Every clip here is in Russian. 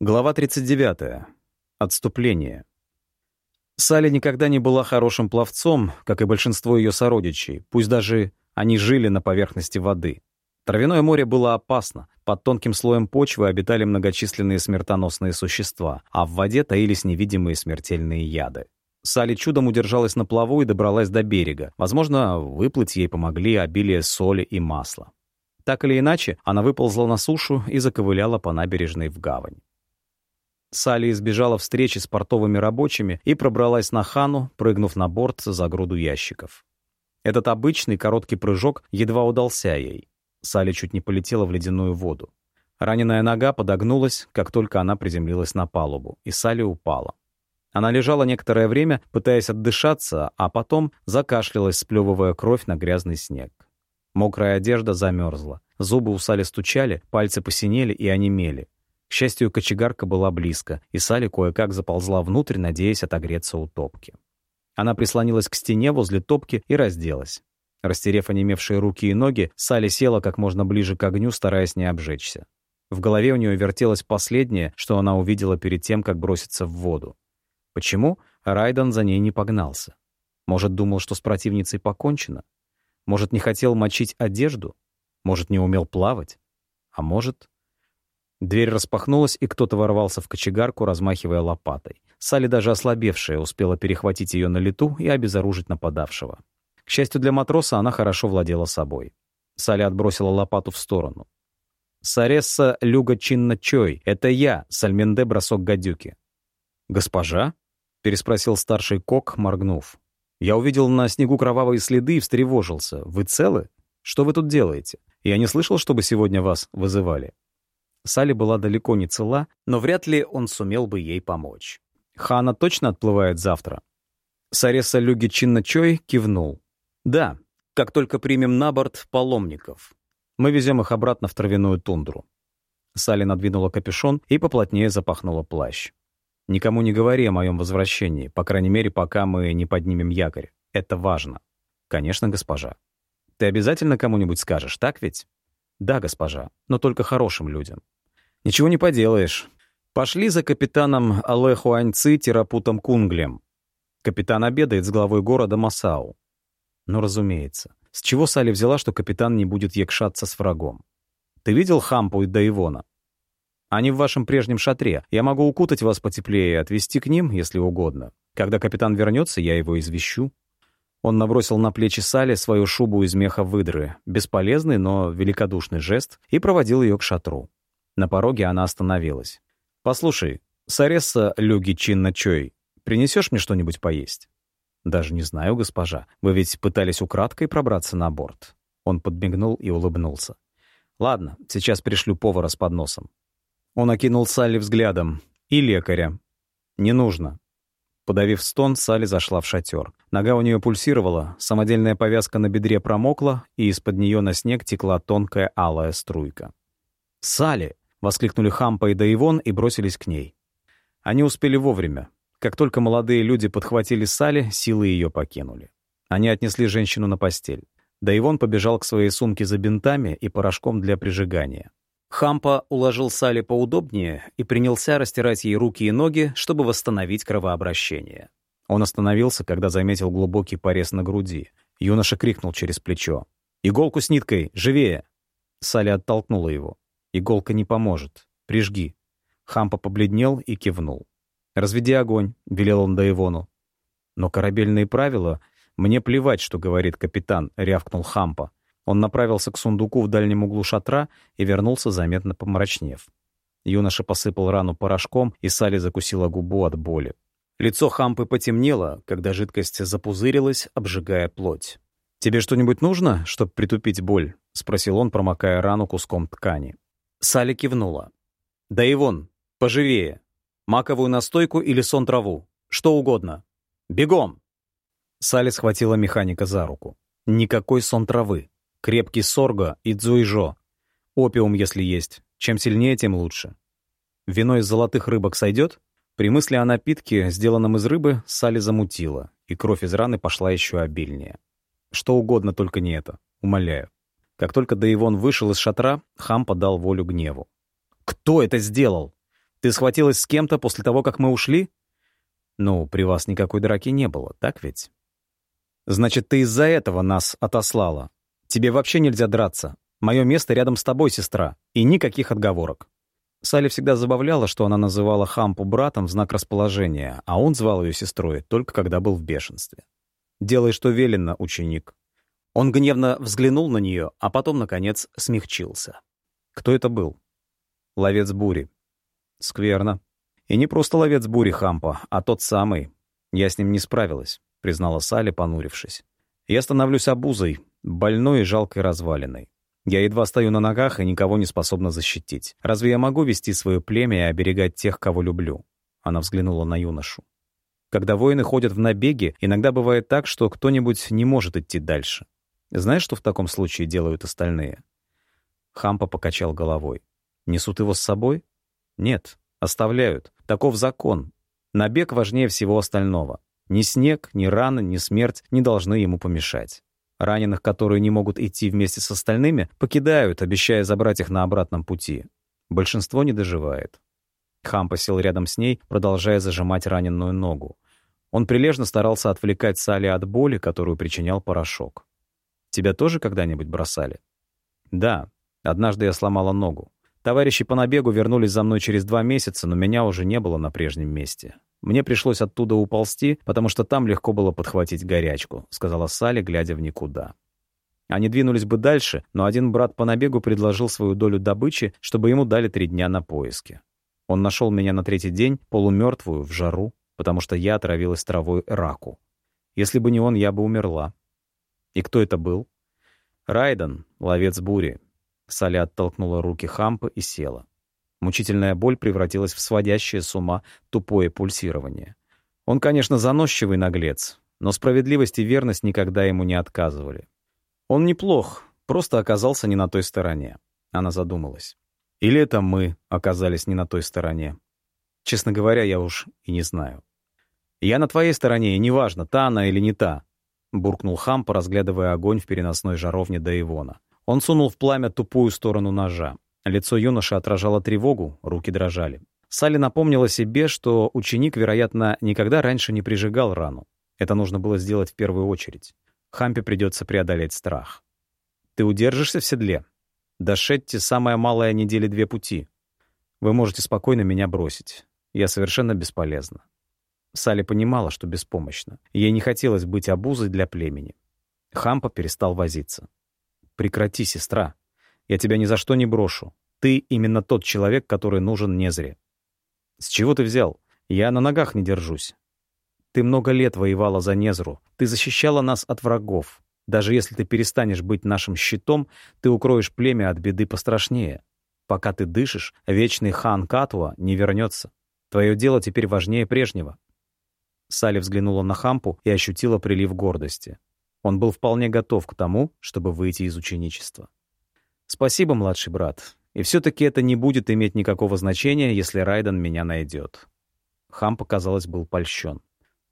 Глава 39. Отступление. Салли никогда не была хорошим пловцом, как и большинство ее сородичей, пусть даже они жили на поверхности воды. Травяное море было опасно, под тонким слоем почвы обитали многочисленные смертоносные существа, а в воде таились невидимые смертельные яды. Салли чудом удержалась на плаву и добралась до берега. Возможно, выплыть ей помогли обилие соли и масла. Так или иначе, она выползла на сушу и заковыляла по набережной в гавань. Салли избежала встречи с портовыми рабочими и пробралась на хану, прыгнув на борт за груду ящиков. Этот обычный короткий прыжок едва удался ей. Салли чуть не полетела в ледяную воду. Раненая нога подогнулась, как только она приземлилась на палубу, и Салли упала. Она лежала некоторое время, пытаясь отдышаться, а потом закашлялась, сплевывая кровь на грязный снег. Мокрая одежда замерзла. Зубы у Сали стучали, пальцы посинели и онемели. К счастью, кочегарка была близко, и Салли кое-как заползла внутрь, надеясь отогреться у топки. Она прислонилась к стене возле топки и разделась. Растерев онемевшие руки и ноги, Салли села как можно ближе к огню, стараясь не обжечься. В голове у нее вертелось последнее, что она увидела перед тем, как броситься в воду. Почему Райден за ней не погнался? Может, думал, что с противницей покончено? Может, не хотел мочить одежду? Может, не умел плавать? А может... Дверь распахнулась, и кто-то ворвался в кочегарку, размахивая лопатой. Салли, даже ослабевшая, успела перехватить ее на лету и обезоружить нападавшего. К счастью для матроса, она хорошо владела собой. Салли отбросила лопату в сторону. «Саресса Люга Чинна Чой, это я, Сальменде Бросок Гадюки». «Госпожа?» — переспросил старший кок, моргнув. «Я увидел на снегу кровавые следы и встревожился. Вы целы? Что вы тут делаете? Я не слышал, чтобы сегодня вас вызывали». Салли была далеко не цела, но вряд ли он сумел бы ей помочь. «Хана точно отплывает завтра?» Сареса Люги Чинна Чой кивнул. «Да, как только примем на борт паломников. Мы везем их обратно в травяную тундру». Салли надвинула капюшон и поплотнее запахнула плащ. «Никому не говори о моем возвращении, по крайней мере, пока мы не поднимем якорь. Это важно». «Конечно, госпожа». «Ты обязательно кому-нибудь скажешь, так ведь?» «Да, госпожа, но только хорошим людям». «Ничего не поделаешь. Пошли за капитаном Алеху Аньци Терапутом Кунглем. Капитан обедает с главой города Масау». Ну, разумеется. С чего Салли взяла, что капитан не будет якшаться с врагом? «Ты видел Хампу и Даивона?» «Они в вашем прежнем шатре. Я могу укутать вас потеплее и отвезти к ним, если угодно. Когда капитан вернется, я его извещу». Он набросил на плечи Сали свою шубу из меха выдры, бесполезный, но великодушный жест, и проводил ее к шатру. На пороге она остановилась. «Послушай, Саресса Люги Чинна Чой, принесешь мне что-нибудь поесть?» «Даже не знаю, госпожа. Вы ведь пытались украдкой пробраться на борт». Он подмигнул и улыбнулся. «Ладно, сейчас пришлю повара с подносом». Он окинул Салли взглядом. «И лекаря». «Не нужно. Подавив стон, Салли зашла в шатер. Нога у нее пульсировала, самодельная повязка на бедре промокла, и из-под нее на снег текла тонкая алая струйка. «Салли!» — воскликнули Хампа и Даивон и бросились к ней. Они успели вовремя. Как только молодые люди подхватили Салли, силы ее покинули. Они отнесли женщину на постель. Даивон побежал к своей сумке за бинтами и порошком для прижигания. Хампа уложил Салли поудобнее и принялся растирать ей руки и ноги, чтобы восстановить кровообращение. Он остановился, когда заметил глубокий порез на груди. Юноша крикнул через плечо. «Иголку с ниткой! Живее!» Салли оттолкнула его. «Иголка не поможет. Прижги». Хампа побледнел и кивнул. «Разведи огонь», — велел он Даивону. «Но корабельные правила...» «Мне плевать, что говорит капитан», — рявкнул Хампа. Он направился к сундуку в дальнем углу шатра и вернулся, заметно помрачнев. Юноша посыпал рану порошком, и Салли закусила губу от боли. Лицо Хампы потемнело, когда жидкость запузырилась, обжигая плоть. «Тебе что-нибудь нужно, чтобы притупить боль?» — спросил он, промокая рану куском ткани. Салли кивнула. «Да и вон, поживее. Маковую настойку или сон траву. Что угодно. Бегом!» Салли схватила механика за руку. «Никакой сон травы. Крепкий сорго и дзуйжо. Опиум, если есть. Чем сильнее, тем лучше. Вино из золотых рыбок сойдет? При мысли о напитке, сделанном из рыбы, Салли замутила, и кровь из раны пошла еще обильнее. Что угодно, только не это. Умоляю. Как только Даивон вышел из шатра, хам подал волю гневу. «Кто это сделал? Ты схватилась с кем-то после того, как мы ушли? Ну, при вас никакой драки не было, так ведь? Значит, ты из-за этого нас отослала. Тебе вообще нельзя драться. Мое место рядом с тобой, сестра. И никаких отговорок. Салли всегда забавляла, что она называла Хампу братом в знак расположения, а он звал ее сестрой только когда был в бешенстве. «Делай, что велено, ученик». Он гневно взглянул на нее, а потом, наконец, смягчился. Кто это был? Ловец бури. Скверно. И не просто ловец бури Хампа, а тот самый. Я с ним не справилась, признала Салли, понурившись. Я становлюсь обузой, больной и жалкой развалиной. Я едва стою на ногах и никого не способна защитить. Разве я могу вести свое племя и оберегать тех, кого люблю?» Она взглянула на юношу. «Когда воины ходят в набеги, иногда бывает так, что кто-нибудь не может идти дальше. Знаешь, что в таком случае делают остальные?» Хампа покачал головой. «Несут его с собой?» «Нет, оставляют. Таков закон. Набег важнее всего остального. Ни снег, ни раны, ни смерть не должны ему помешать. Раненых, которые не могут идти вместе с остальными, покидают, обещая забрать их на обратном пути. Большинство не доживает. Хам посел рядом с ней, продолжая зажимать раненую ногу. Он прилежно старался отвлекать Салли от боли, которую причинял порошок. «Тебя тоже когда-нибудь бросали?» «Да. Однажды я сломала ногу. Товарищи по набегу вернулись за мной через два месяца, но меня уже не было на прежнем месте. Мне пришлось оттуда уползти, потому что там легко было подхватить горячку», — сказала Салли, глядя в никуда. Они двинулись бы дальше, но один брат по набегу предложил свою долю добычи, чтобы ему дали три дня на поиски. Он нашел меня на третий день, полумертвую, в жару, потому что я отравилась травой раку. Если бы не он, я бы умерла. И кто это был? Райден, ловец бури. Салли оттолкнула руки Хампа и села. Мучительная боль превратилась в сводящее с ума тупое пульсирование. Он, конечно, заносчивый наглец, но справедливость и верность никогда ему не отказывали. Он неплох, просто оказался не на той стороне. Она задумалась. Или это мы оказались не на той стороне. Честно говоря, я уж и не знаю. «Я на твоей стороне, и неважно, та она или не та», — буркнул Хам, разглядывая огонь в переносной жаровне до Ивона. Он сунул в пламя тупую сторону ножа. Лицо юноши отражало тревогу, руки дрожали. Салли напомнила себе, что ученик, вероятно, никогда раньше не прижигал рану. Это нужно было сделать в первую очередь. Хампе придется преодолеть страх. «Ты удержишься в седле? До Шетти самая малая недели две пути. Вы можете спокойно меня бросить. Я совершенно бесполезна». Салли понимала, что беспомощна. Ей не хотелось быть обузой для племени. Хампа перестал возиться. «Прекрати, сестра. Я тебя ни за что не брошу. Ты именно тот человек, который нужен Незре. С чего ты взял? Я на ногах не держусь. Ты много лет воевала за Незру. Ты защищала нас от врагов. Даже если ты перестанешь быть нашим щитом, ты укроешь племя от беды пострашнее. Пока ты дышишь, вечный хан Катуа не вернется. Твое дело теперь важнее прежнего. Салли взглянула на Хампу и ощутила прилив гордости. Он был вполне готов к тому, чтобы выйти из ученичества. «Спасибо, младший брат. И все-таки это не будет иметь никакого значения, если Райден меня найдет». Хам, показалось, был польщен.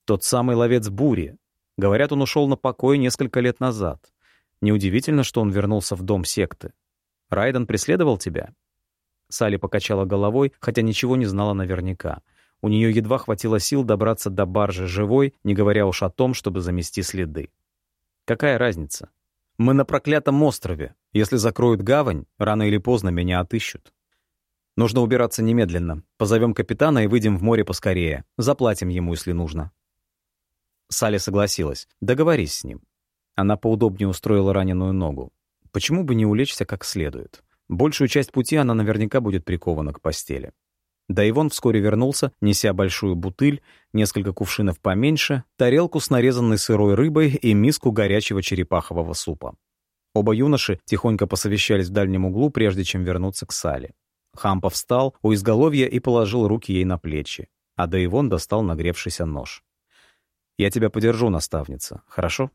«Тот самый ловец бури. Говорят, он ушел на покой несколько лет назад. Неудивительно, что он вернулся в дом секты. Райден преследовал тебя?» Салли покачала головой, хотя ничего не знала наверняка. У нее едва хватило сил добраться до баржи живой, не говоря уж о том, чтобы замести следы. Какая разница? Мы на проклятом острове. Если закроют гавань, рано или поздно меня отыщут. Нужно убираться немедленно. Позовем капитана и выйдем в море поскорее. Заплатим ему, если нужно. Салли согласилась. Договорись с ним. Она поудобнее устроила раненую ногу. Почему бы не улечься как следует? Большую часть пути она наверняка будет прикована к постели. Да Ивон вскоре вернулся, неся большую бутыль, несколько кувшинов поменьше, тарелку с нарезанной сырой рыбой и миску горячего черепахового супа. Оба юноши тихонько посовещались в дальнем углу, прежде чем вернуться к Сале. Хампа встал у изголовья и положил руки ей на плечи, а Даивон достал нагревшийся нож. «Я тебя подержу, наставница, хорошо?»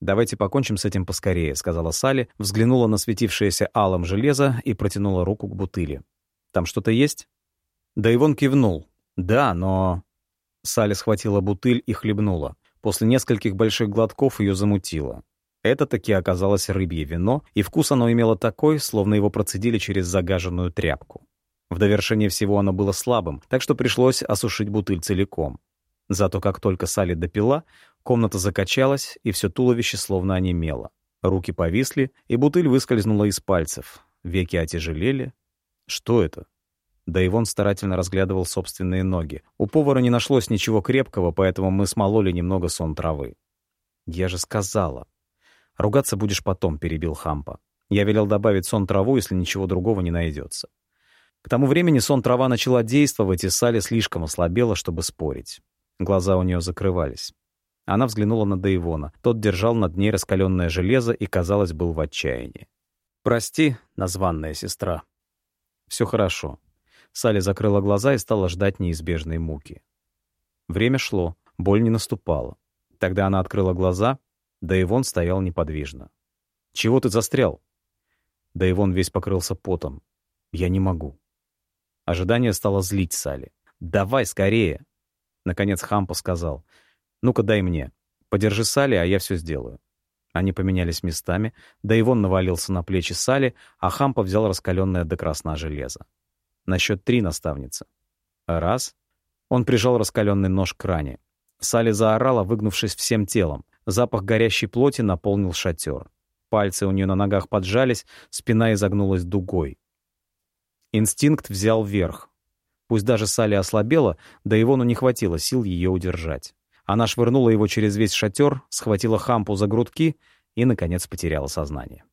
«Давайте покончим с этим поскорее», — сказала Салли, взглянула на светившееся алым железо и протянула руку к бутыли. «Там что-то есть?» Да Ивон кивнул. «Да, но...» Салли схватила бутыль и хлебнула. После нескольких больших глотков ее замутило. Это таки оказалось рыбье вино, и вкус оно имело такой, словно его процедили через загаженную тряпку. В довершение всего оно было слабым, так что пришлось осушить бутыль целиком. Зато как только Салли допила, комната закачалась, и все туловище словно онемело. Руки повисли, и бутыль выскользнула из пальцев. Веки отяжелели. Что это? Да Ивон старательно разглядывал собственные ноги. У повара не нашлось ничего крепкого, поэтому мы смололи немного сон травы. «Я же сказала». «Ругаться будешь потом», — перебил Хампа. Я велел добавить сон траву, если ничего другого не найдется. К тому времени сон трава начала действовать, и Салли слишком ослабела, чтобы спорить. Глаза у нее закрывались. Она взглянула на Дейвона. Тот держал над ней раскаленное железо и, казалось, был в отчаянии. «Прости, названная сестра». «Все хорошо». Салли закрыла глаза и стала ждать неизбежной муки. Время шло, боль не наступала. Тогда она открыла глаза, да Ивон стоял неподвижно. «Чего ты застрял?» Да Ивон весь покрылся потом. «Я не могу». Ожидание стало злить Салли. «Давай скорее!» Наконец Хампо сказал. «Ну-ка дай мне. Подержи Салли, а я все сделаю». Они поменялись местами, да Ивон навалился на плечи Сали, а Хампа взял раскаленное до красна железо. На счет три, наставница. Раз. Он прижал раскаленный нож к ране. Салли заорала, выгнувшись всем телом. Запах горящей плоти наполнил шатер. Пальцы у нее на ногах поджались, спина изогнулась дугой. Инстинкт взял верх. Пусть даже Салли ослабела, да Ивону не хватило сил ее удержать. Она швырнула его через весь шатер, схватила Хампу за грудки и, наконец, потеряла сознание.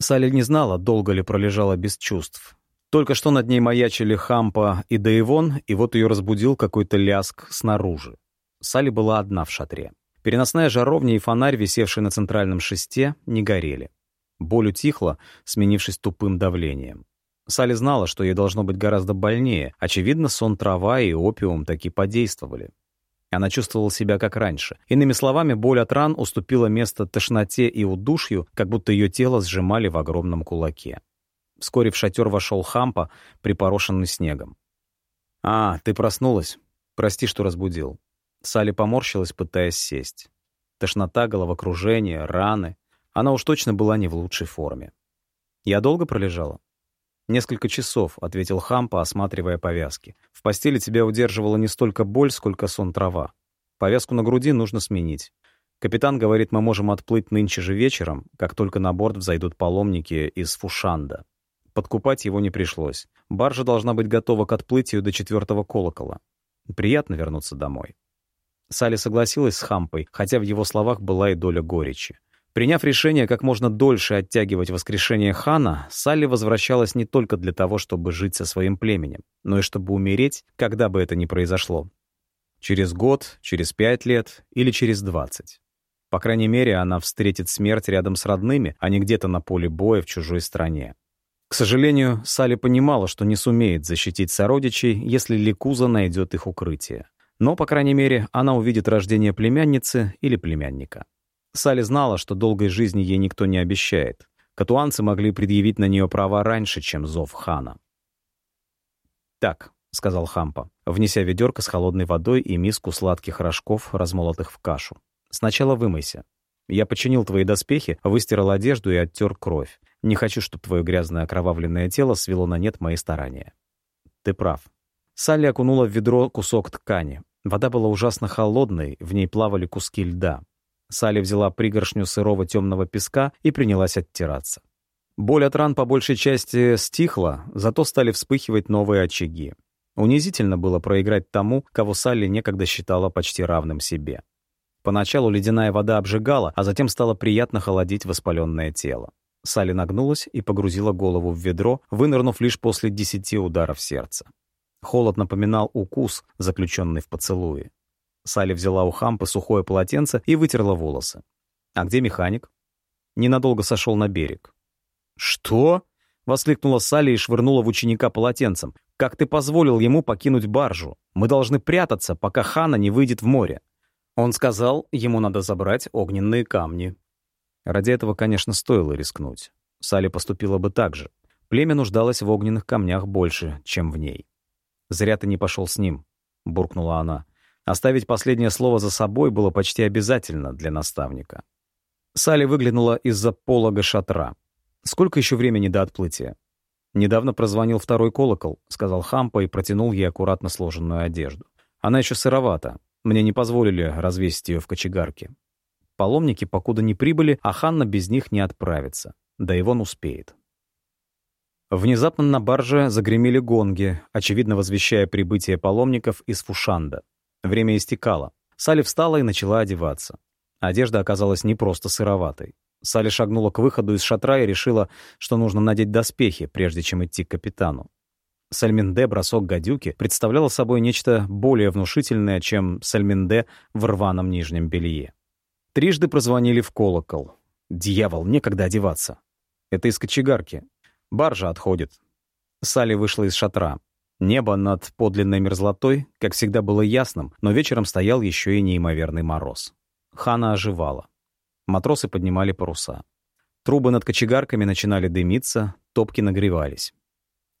Салли не знала, долго ли пролежала без чувств. Только что над ней маячили Хампа и Даивон, и вот ее разбудил какой-то ляск снаружи. Салли была одна в шатре. Переносная жаровня и фонарь, висевший на центральном шесте, не горели. Боль утихла, сменившись тупым давлением. Салли знала, что ей должно быть гораздо больнее. Очевидно, сон трава и опиум таки подействовали. Она чувствовала себя как раньше. Иными словами, боль от ран уступила место тошноте и удушью, как будто ее тело сжимали в огромном кулаке. Вскоре в шатер вошел Хампа, припорошенный снегом. «А, ты проснулась. Прости, что разбудил». Салли поморщилась, пытаясь сесть. Тошнота, головокружение, раны. Она уж точно была не в лучшей форме. «Я долго пролежала?» «Несколько часов», — ответил Хампа, осматривая повязки. «В постели тебя удерживала не столько боль, сколько сон трава. Повязку на груди нужно сменить. Капитан говорит, мы можем отплыть нынче же вечером, как только на борт взойдут паломники из Фушанда. Подкупать его не пришлось. Баржа должна быть готова к отплытию до четвертого колокола. Приятно вернуться домой. Салли согласилась с Хампой, хотя в его словах была и доля горечи. Приняв решение как можно дольше оттягивать воскрешение хана, Салли возвращалась не только для того, чтобы жить со своим племенем, но и чтобы умереть, когда бы это ни произошло. Через год, через пять лет или через двадцать. По крайней мере, она встретит смерть рядом с родными, а не где-то на поле боя в чужой стране. К сожалению, Салли понимала, что не сумеет защитить сородичей, если Ликуза найдет их укрытие. Но, по крайней мере, она увидит рождение племянницы или племянника. Салли знала, что долгой жизни ей никто не обещает. Катуанцы могли предъявить на нее права раньше, чем зов хана. «Так», — сказал Хампа, внеся ведерко с холодной водой и миску сладких рожков, размолотых в кашу. «Сначала вымойся. Я починил твои доспехи, выстирал одежду и оттер кровь. Не хочу, чтобы твое грязное окровавленное тело свело на нет мои старания. Ты прав. Салли окунула в ведро кусок ткани. Вода была ужасно холодной, в ней плавали куски льда. Салли взяла пригоршню сырого темного песка и принялась оттираться. Боль от ран по большей части стихла, зато стали вспыхивать новые очаги. Унизительно было проиграть тому, кого Салли некогда считала почти равным себе. Поначалу ледяная вода обжигала, а затем стало приятно холодить воспаленное тело. Салли нагнулась и погрузила голову в ведро, вынырнув лишь после десяти ударов сердца. Холод напоминал укус, заключенный в поцелуе. Салли взяла у Хампы сухое полотенце и вытерла волосы. «А где механик?» Ненадолго сошел на берег. «Что?» — воскликнула Салли и швырнула в ученика полотенцем. «Как ты позволил ему покинуть баржу? Мы должны прятаться, пока Хана не выйдет в море». Он сказал, ему надо забрать огненные камни. Ради этого, конечно, стоило рискнуть. Салли поступила бы так же. Племя нуждалось в огненных камнях больше, чем в ней. «Зря ты не пошел с ним», — буркнула она. Оставить последнее слово за собой было почти обязательно для наставника. Салли выглянула из-за полога шатра. «Сколько еще времени до отплытия?» «Недавно прозвонил второй колокол», — сказал Хампа и протянул ей аккуратно сложенную одежду. «Она еще сыровата. Мне не позволили развесить ее в кочегарке. Паломники покуда не прибыли, а Ханна без них не отправится. Да и вон успеет». Внезапно на барже загремели гонги, очевидно возвещая прибытие паломников из Фушанда. Время истекало. Салли встала и начала одеваться. Одежда оказалась не просто сыроватой. Салли шагнула к выходу из шатра и решила, что нужно надеть доспехи, прежде чем идти к капитану. Сальминде бросок гадюки представляла собой нечто более внушительное, чем Сальминде в рваном нижнем белье. Трижды прозвонили в колокол. «Дьявол, некогда одеваться!» «Это из кочегарки. Баржа отходит». Салли вышла из шатра. Небо над подлинной мерзлотой, как всегда, было ясным, но вечером стоял еще и неимоверный мороз. Хана оживала. Матросы поднимали паруса. Трубы над кочегарками начинали дымиться, топки нагревались.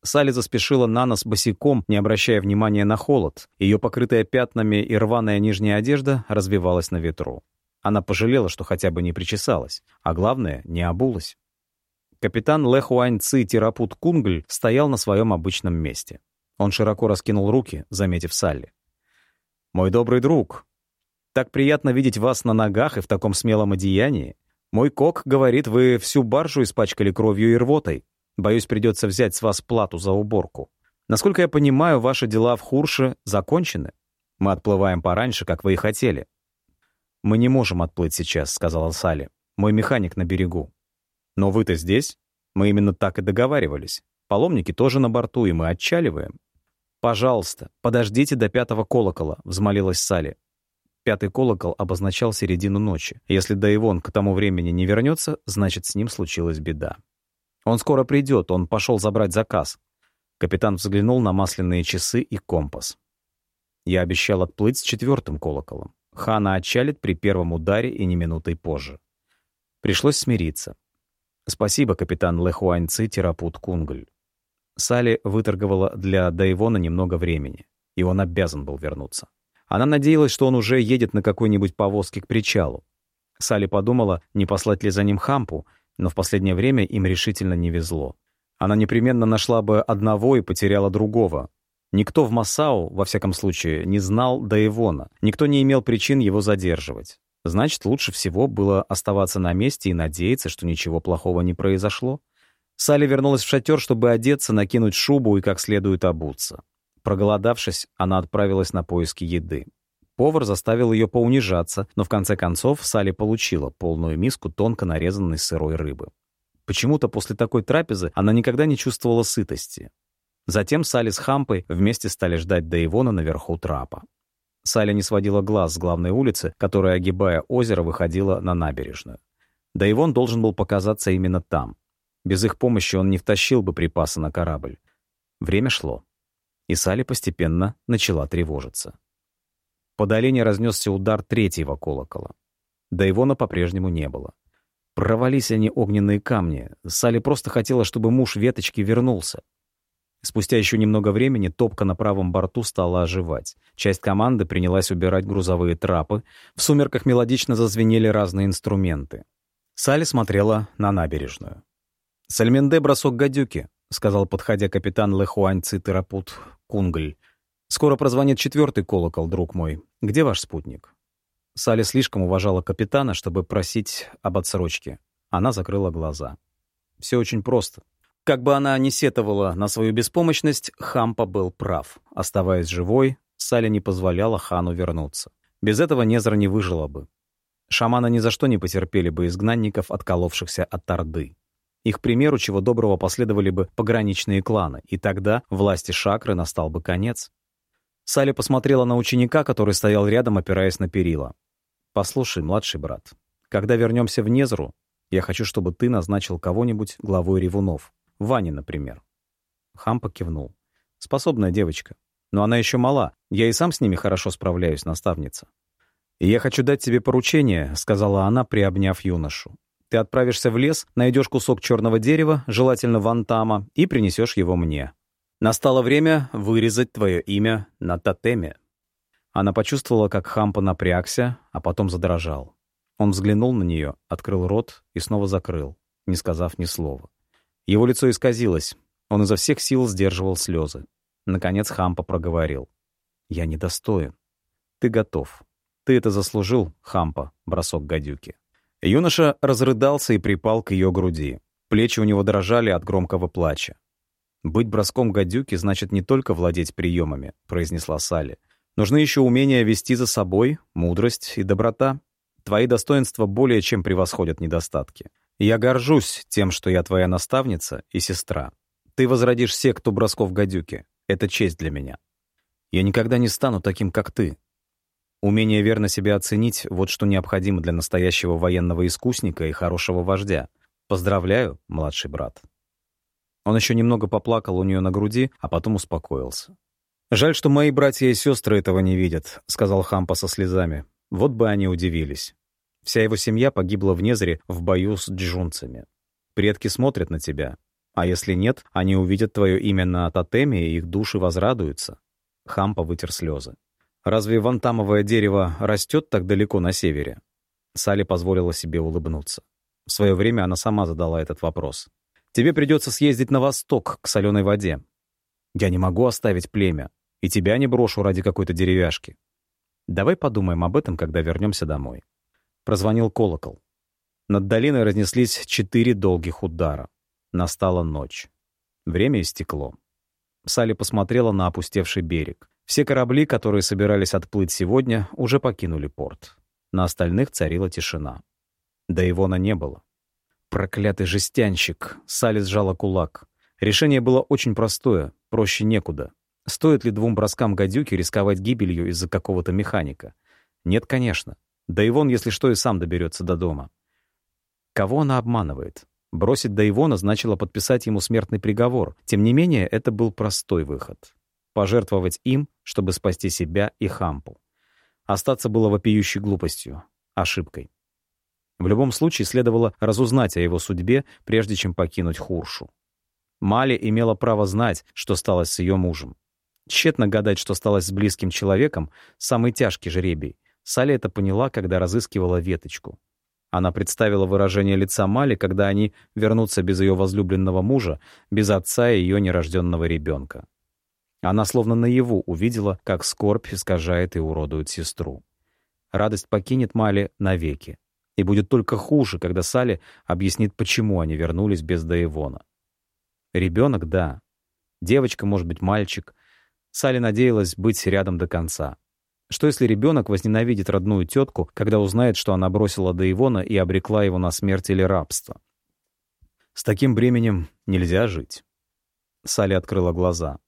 Салли заспешила на нос босиком, не обращая внимания на холод. Ее покрытая пятнами и рваная нижняя одежда развивалась на ветру. Она пожалела, что хотя бы не причесалась, а главное, не обулась. Капитан Лехуань Ци Тирапут Кунгль стоял на своем обычном месте. Он широко раскинул руки, заметив Салли. «Мой добрый друг, так приятно видеть вас на ногах и в таком смелом одеянии. Мой кок говорит, вы всю баржу испачкали кровью и рвотой. Боюсь, придется взять с вас плату за уборку. Насколько я понимаю, ваши дела в Хурше закончены. Мы отплываем пораньше, как вы и хотели». «Мы не можем отплыть сейчас», — сказала Салли. «Мой механик на берегу». «Но вы-то здесь? Мы именно так и договаривались. Паломники тоже на борту, и мы отчаливаем». «Пожалуйста, подождите до пятого колокола», — взмолилась Салли. Пятый колокол обозначал середину ночи. Если Дайвон к тому времени не вернется, значит, с ним случилась беда. Он скоро придет, он пошел забрать заказ. Капитан взглянул на масляные часы и компас. Я обещал отплыть с четвертым колоколом. Хана отчалит при первом ударе и не минутой позже. Пришлось смириться. Спасибо, капитан Лехуаньци Терапут Кунгль. Салли выторговала для Дайвона немного времени, и он обязан был вернуться. Она надеялась, что он уже едет на какой-нибудь повозке к причалу. Салли подумала, не послать ли за ним Хампу, но в последнее время им решительно не везло. Она непременно нашла бы одного и потеряла другого. Никто в Массау, во всяком случае, не знал Даевона, никто не имел причин его задерживать. Значит, лучше всего было оставаться на месте и надеяться, что ничего плохого не произошло. Салли вернулась в шатер, чтобы одеться, накинуть шубу и как следует обуться. Проголодавшись, она отправилась на поиски еды. Повар заставил ее поунижаться, но в конце концов Салли получила полную миску тонко нарезанной сырой рыбы. Почему-то после такой трапезы она никогда не чувствовала сытости. Затем Салли с Хампой вместе стали ждать до Ивона наверху трапа. Салли не сводила глаз с главной улицы, которая, огибая озеро, выходила на набережную. Да Ивон должен был показаться именно там. Без их помощи он не втащил бы припасы на корабль. Время шло и Салли постепенно начала тревожиться. По долине разнесся удар третьего колокола. Да Ивона по-прежнему не было. Провались они огненные камни. Салли просто хотела, чтобы муж веточки вернулся. Спустя еще немного времени топка на правом борту стала оживать. Часть команды принялась убирать грузовые трапы. В сумерках мелодично зазвенели разные инструменты. Салли смотрела на набережную. «Сальменде бросок гадюки», — сказал, подходя капитан Лехуань Цитерапут Кунгль. «Скоро прозвонит четвертый колокол, друг мой. Где ваш спутник?» Салли слишком уважала капитана, чтобы просить об отсрочке. Она закрыла глаза. Все очень просто. Как бы она ни сетовала на свою беспомощность, Хампа был прав. Оставаясь живой, Салли не позволяла Хану вернуться. Без этого Незра не выжила бы. Шаманы ни за что не потерпели бы изгнанников, отколовшихся от Орды. Их примеру чего доброго последовали бы пограничные кланы, и тогда власти Шакры настал бы конец. Салли посмотрела на ученика, который стоял рядом, опираясь на перила. «Послушай, младший брат, когда вернемся в Незру, я хочу, чтобы ты назначил кого-нибудь главой ревунов. Вани, например». Хампа кивнул. «Способная девочка. Но она еще мала. Я и сам с ними хорошо справляюсь, наставница». «Я хочу дать тебе поручение», — сказала она, приобняв юношу. Ты отправишься в лес, найдешь кусок черного дерева, желательно вантама, и принесешь его мне. Настало время вырезать твое имя на тотеме». Она почувствовала, как Хампа напрягся, а потом задрожал. Он взглянул на нее, открыл рот и снова закрыл, не сказав ни слова. Его лицо исказилось. Он изо всех сил сдерживал слезы. Наконец Хампа проговорил. «Я недостоин. Ты готов. Ты это заслужил, Хампа, бросок гадюки». Юноша разрыдался и припал к ее груди. Плечи у него дрожали от громкого плача. «Быть броском гадюки значит не только владеть приемами», — произнесла Салли. «Нужны еще умения вести за собой, мудрость и доброта. Твои достоинства более чем превосходят недостатки. Я горжусь тем, что я твоя наставница и сестра. Ты возродишь секту бросков гадюки. Это честь для меня. Я никогда не стану таким, как ты. Умение верно себя оценить — вот что необходимо для настоящего военного искусника и хорошего вождя. Поздравляю, младший брат». Он еще немного поплакал у нее на груди, а потом успокоился. «Жаль, что мои братья и сестры этого не видят», — сказал Хампа со слезами. Вот бы они удивились. Вся его семья погибла в Незере в бою с джунцами. Предки смотрят на тебя. А если нет, они увидят твое имя на тотеме, и их души возрадуются. Хампа вытер слезы. Разве вантамовое дерево растет так далеко на севере? Салли позволила себе улыбнуться. В свое время она сама задала этот вопрос. «Тебе придется съездить на восток, к соленой воде. Я не могу оставить племя, и тебя не брошу ради какой-то деревяшки. Давай подумаем об этом, когда вернемся домой». Прозвонил колокол. Над долиной разнеслись четыре долгих удара. Настала ночь. Время истекло. Салли посмотрела на опустевший берег. Все корабли, которые собирались отплыть сегодня, уже покинули порт. На остальных царила тишина. Да Ивона не было. Проклятый жестянщик. Салли сжала кулак. Решение было очень простое, проще некуда. Стоит ли двум броскам гадюки рисковать гибелью из-за какого-то механика? Нет, конечно. Да Ивон, если что, и сам доберется до дома. Кого она обманывает? Бросить Даивона значило подписать ему смертный приговор. Тем не менее, это был простой выход пожертвовать им, чтобы спасти себя и Хампу. Остаться было вопиющей глупостью, ошибкой. В любом случае следовало разузнать о его судьбе, прежде чем покинуть Хуршу. Мали имела право знать, что стало с ее мужем. Тщетно гадать, что стало с близким человеком, самый тяжкий жребий. Салли это поняла, когда разыскивала веточку. Она представила выражение лица Мали, когда они вернутся без ее возлюбленного мужа, без отца и ее нерожденного ребенка. Она словно наяву увидела, как скорбь искажает и уродует сестру. Радость покинет Мали навеки. И будет только хуже, когда Салли объяснит, почему они вернулись без Даевона. Ребенок, да. Девочка, может быть, мальчик. Салли надеялась быть рядом до конца. Что если ребенок возненавидит родную тетку, когда узнает, что она бросила Даевона и обрекла его на смерть или рабство? С таким бременем нельзя жить. Салли открыла глаза.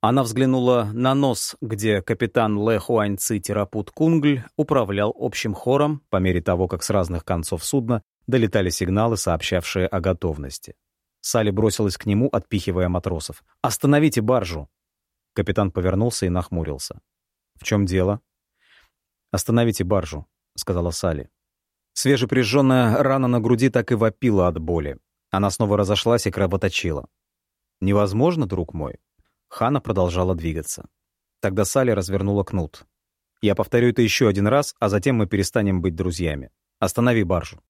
Она взглянула на нос, где капитан Лэ Хуаньци Терапут Кунгль управлял общим хором по мере того, как с разных концов судна долетали сигналы, сообщавшие о готовности. Салли бросилась к нему, отпихивая матросов. «Остановите баржу!» Капитан повернулся и нахмурился. «В чем дело?» «Остановите баржу», — сказала Салли. Свежеприжженная рана на груди так и вопила от боли. Она снова разошлась и кровоточила. «Невозможно, друг мой?» Хана продолжала двигаться. Тогда Салли развернула кнут. «Я повторю это еще один раз, а затем мы перестанем быть друзьями. Останови баржу».